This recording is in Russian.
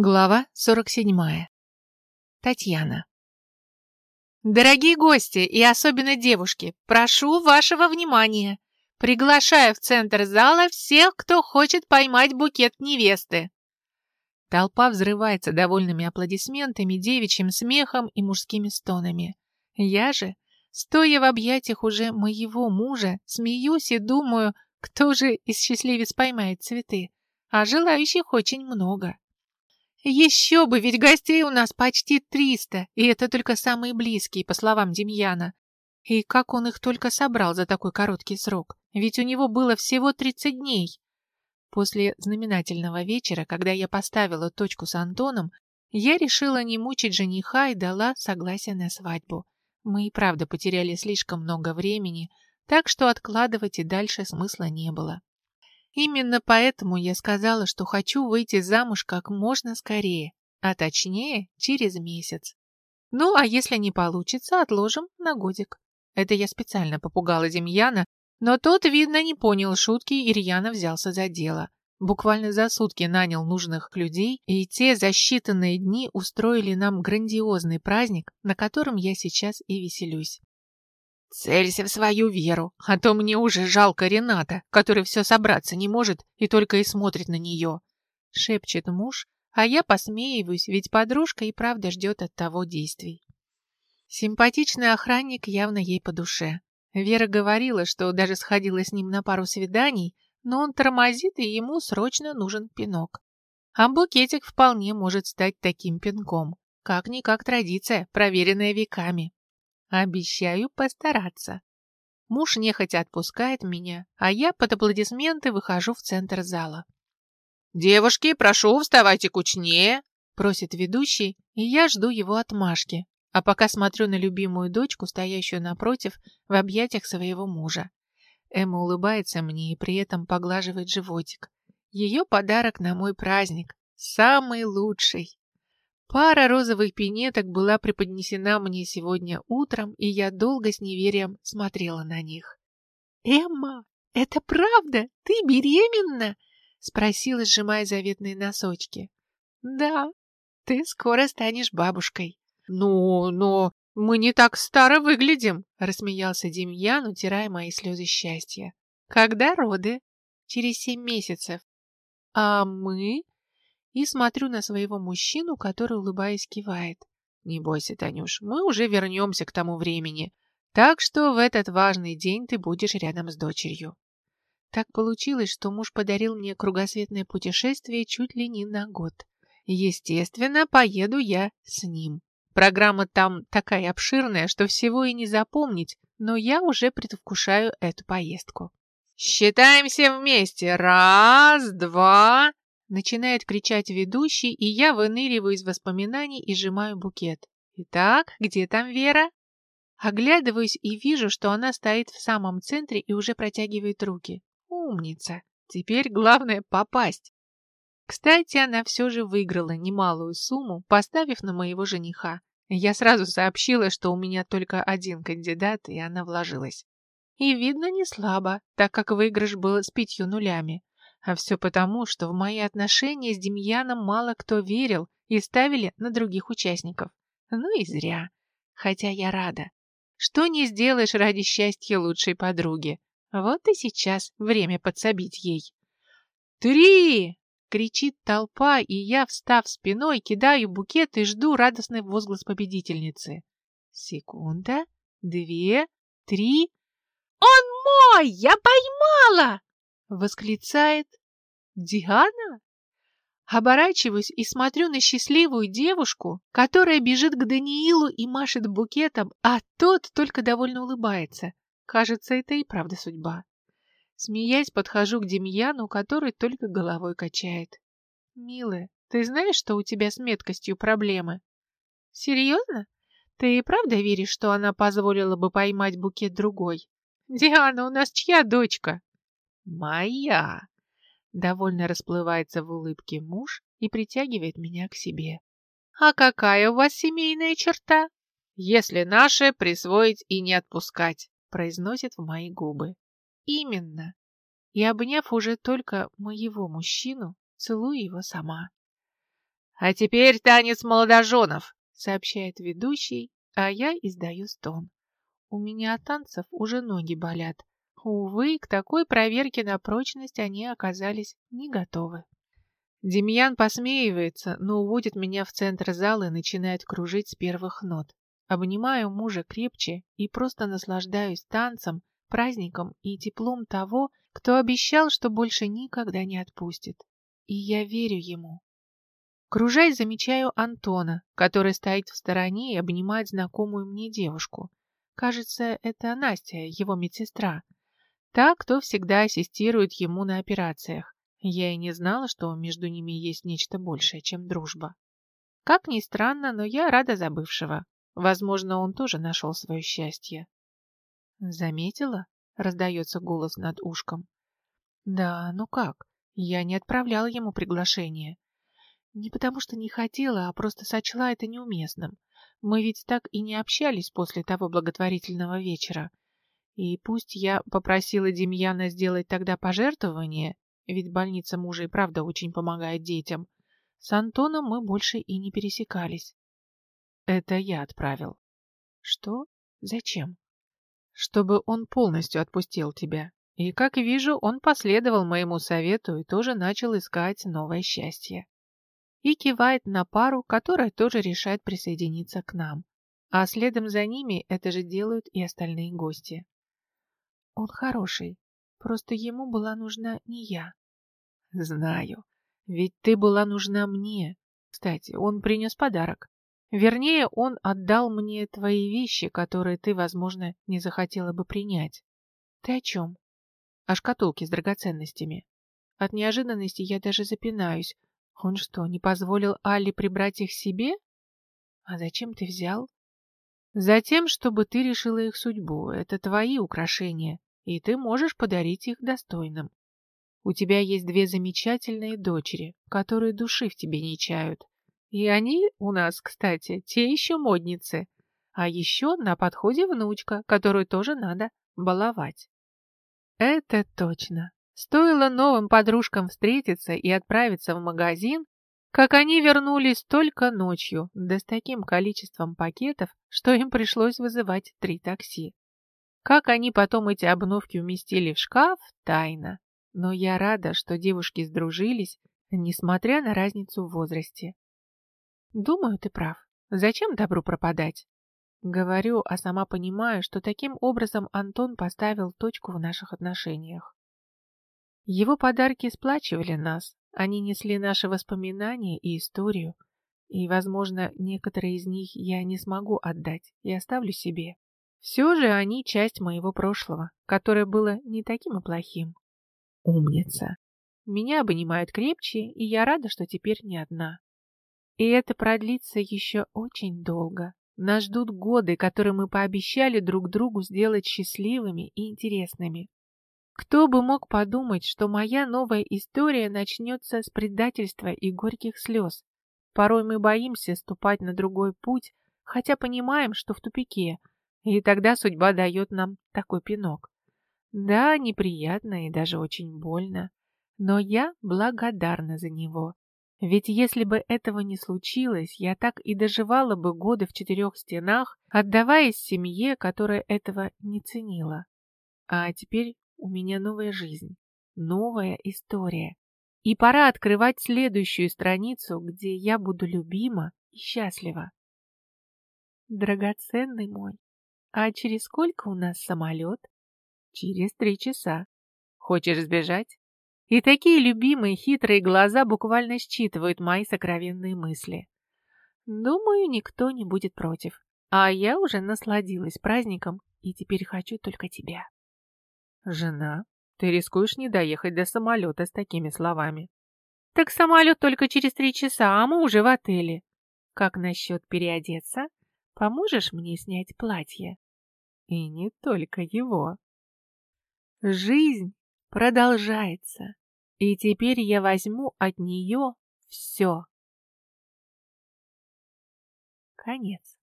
Глава 47. Татьяна. Дорогие гости и особенно девушки, прошу вашего внимания. Приглашаю в центр зала всех, кто хочет поймать букет невесты. Толпа взрывается довольными аплодисментами, девичьим смехом и мужскими стонами. Я же, стоя в объятиях уже моего мужа, смеюсь и думаю, кто же из счастливец поймает цветы, а желающих очень много. Еще бы, ведь гостей у нас почти триста, и это только самые близкие, по словам Демьяна. И как он их только собрал за такой короткий срок, ведь у него было всего 30 дней. После знаменательного вечера, когда я поставила точку с Антоном, я решила не мучить жениха и дала согласие на свадьбу. Мы и правда потеряли слишком много времени, так что откладывать и дальше смысла не было. Именно поэтому я сказала, что хочу выйти замуж как можно скорее, а точнее через месяц. Ну, а если не получится, отложим на годик. Это я специально попугала Демьяна, но тот, видно, не понял шутки и рьяно взялся за дело. Буквально за сутки нанял нужных людей, и те за считанные дни устроили нам грандиозный праздник, на котором я сейчас и веселюсь. Целься в свою веру, а то мне уже жалко Рената, который все собраться не может и только и смотрит на нее. Шепчет муж, а я посмеиваюсь, ведь подружка и правда ждет от того действий. Симпатичный охранник явно ей по душе. Вера говорила, что даже сходила с ним на пару свиданий, но он тормозит, и ему срочно нужен пинок. А букетик вполне может стать таким пинком. Как-никак традиция, проверенная веками. Обещаю постараться. Муж нехотя отпускает меня, а я под аплодисменты выхожу в центр зала. «Девушки, прошу, вставайте кучнее!» просит ведущий, и я жду его отмашки, а пока смотрю на любимую дочку, стоящую напротив, в объятиях своего мужа. Эмма улыбается мне и при этом поглаживает животик. Ее подарок на мой праздник. Самый лучший. Пара розовых пинеток была преподнесена мне сегодня утром, и я долго с неверием смотрела на них. «Эмма, это правда? Ты беременна?» — спросила, сжимая заветные носочки. «Да, ты скоро станешь бабушкой». «Ну, но мы не так старо выглядим», — рассмеялся Демьян, утирая мои слезы счастья. «Когда роды?» «Через семь месяцев». «А мы?» И смотрю на своего мужчину, который, улыбаясь, кивает. «Не бойся, Танюш, мы уже вернемся к тому времени, так что в этот важный день ты будешь рядом с дочерью». Так получилось, что муж подарил мне кругосветное путешествие чуть ли не на год. Естественно, поеду я с ним. Программа там такая обширная, что всего и не запомнить, но я уже предвкушаю эту поездку. «Считаемся вместе! Раз, два...» Начинает кричать ведущий, и я выныриваю из воспоминаний и сжимаю букет. «Итак, где там Вера?» Оглядываюсь и вижу, что она стоит в самом центре и уже протягивает руки. Умница! Теперь главное попасть. Кстати, она все же выиграла немалую сумму, поставив на моего жениха. Я сразу сообщила, что у меня только один кандидат, и она вложилась. И видно не слабо, так как выигрыш был с пятью нулями. А все потому, что в мои отношения с Демьяном мало кто верил и ставили на других участников. Ну и зря. Хотя я рада. Что не сделаешь ради счастья лучшей подруги. Вот и сейчас время подсобить ей. «Три!» — кричит толпа, и я, встав спиной, кидаю букет и жду радостный возглас победительницы. Секунда, две, три. «Он мой! Я поймала!» Восклицает Диана? Оборачиваюсь и смотрю на счастливую девушку, которая бежит к Даниилу и машет букетом, а тот только довольно улыбается. Кажется, это и правда судьба. Смеясь, подхожу к Демьяну, который только головой качает. «Милая, ты знаешь, что у тебя с меткостью проблемы?» «Серьезно? Ты и правда веришь, что она позволила бы поймать букет другой?» «Диана, у нас чья дочка?» «Моя!» Довольно расплывается в улыбке муж и притягивает меня к себе. «А какая у вас семейная черта?» «Если наше, присвоить и не отпускать», произносит в мои губы. «Именно!» И обняв уже только моего мужчину, целую его сама. «А теперь танец молодоженов», — сообщает ведущий, а я издаю стон. У меня от танцев уже ноги болят. Увы, к такой проверке на прочность они оказались не готовы. Демьян посмеивается, но уводит меня в центр зала и начинает кружить с первых нот. Обнимаю мужа крепче и просто наслаждаюсь танцем, праздником и теплом того, кто обещал, что больше никогда не отпустит. И я верю ему. Кружась, замечаю Антона, который стоит в стороне и обнимает знакомую мне девушку. Кажется, это Настя, его медсестра. Та, кто всегда ассистирует ему на операциях. Я и не знала, что между ними есть нечто большее, чем дружба. Как ни странно, но я рада за бывшего. Возможно, он тоже нашел свое счастье. «Заметила?» — раздается голос над ушком. «Да, ну как? Я не отправляла ему приглашение. Не потому что не хотела, а просто сочла это неуместным. Мы ведь так и не общались после того благотворительного вечера. И пусть я попросила Демьяна сделать тогда пожертвование, ведь больница мужа и правда очень помогает детям. С Антоном мы больше и не пересекались. Это я отправил. Что? Зачем? Чтобы он полностью отпустил тебя. И, как вижу, он последовал моему совету и тоже начал искать новое счастье. И кивает на пару, которая тоже решает присоединиться к нам. А следом за ними это же делают и остальные гости. Он хороший, просто ему была нужна не я. Знаю. Ведь ты была нужна мне. Кстати, он принес подарок. Вернее, он отдал мне твои вещи, которые ты, возможно, не захотела бы принять. Ты о чем? О шкатулке с драгоценностями. От неожиданности я даже запинаюсь. Он что, не позволил Алле прибрать их себе? А зачем ты взял? Затем, чтобы ты решила их судьбу. Это твои украшения, и ты можешь подарить их достойным. У тебя есть две замечательные дочери, которые души в тебе не чают. И они у нас, кстати, те еще модницы. А еще на подходе внучка, которую тоже надо баловать. Это точно. Стоило новым подружкам встретиться и отправиться в магазин, как они вернулись только ночью, да с таким количеством пакетов, что им пришлось вызывать три такси. Как они потом эти обновки уместили в шкаф – тайна. Но я рада, что девушки сдружились, несмотря на разницу в возрасте. Думаю, ты прав. Зачем добру пропадать? Говорю, а сама понимаю, что таким образом Антон поставил точку в наших отношениях. Его подарки сплачивали нас, они несли наши воспоминания и историю, и, возможно, некоторые из них я не смогу отдать и оставлю себе. Все же они часть моего прошлого, которое было не таким и плохим. Умница. Меня обнимают крепче, и я рада, что теперь не одна. И это продлится еще очень долго. Нас ждут годы, которые мы пообещали друг другу сделать счастливыми и интересными. Кто бы мог подумать, что моя новая история начнется с предательства и горьких слез. Порой мы боимся ступать на другой путь, хотя понимаем, что в тупике, и тогда судьба дает нам такой пинок. Да, неприятно и даже очень больно, но я благодарна за него. Ведь если бы этого не случилось, я так и доживала бы годы в четырех стенах, отдаваясь семье, которая этого не ценила. А теперь у меня новая жизнь, новая история. И пора открывать следующую страницу, где я буду любима и счастлива. Драгоценный мой, а через сколько у нас самолет? Через три часа. Хочешь сбежать? И такие любимые хитрые глаза буквально считывают мои сокровенные мысли. Думаю, никто не будет против. А я уже насладилась праздником и теперь хочу только тебя. Жена, ты рискуешь не доехать до самолета с такими словами. Так самолет только через три часа, а мы уже в отеле. Как насчет переодеться? Поможешь мне снять платье? И не только его. Жизнь продолжается, и теперь я возьму от нее все. Конец.